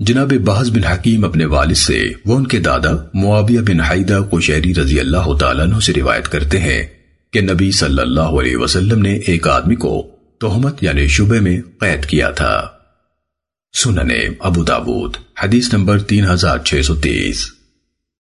جناب بحث بن حکیم اپنے والد سے، وہ ان کے دادا معابیہ بن حیدہ قشیری رضی اللہ تعالیٰ عنہ سے روایت کرتے ہیں کہ نبی صلی اللہ علیہ وسلم نے ایک آدمی کو تہمت یعنی شبے میں قید کیا تھا۔ سننے ابو داود، حدیث نمبر تین ہزار چھ سو تیس۔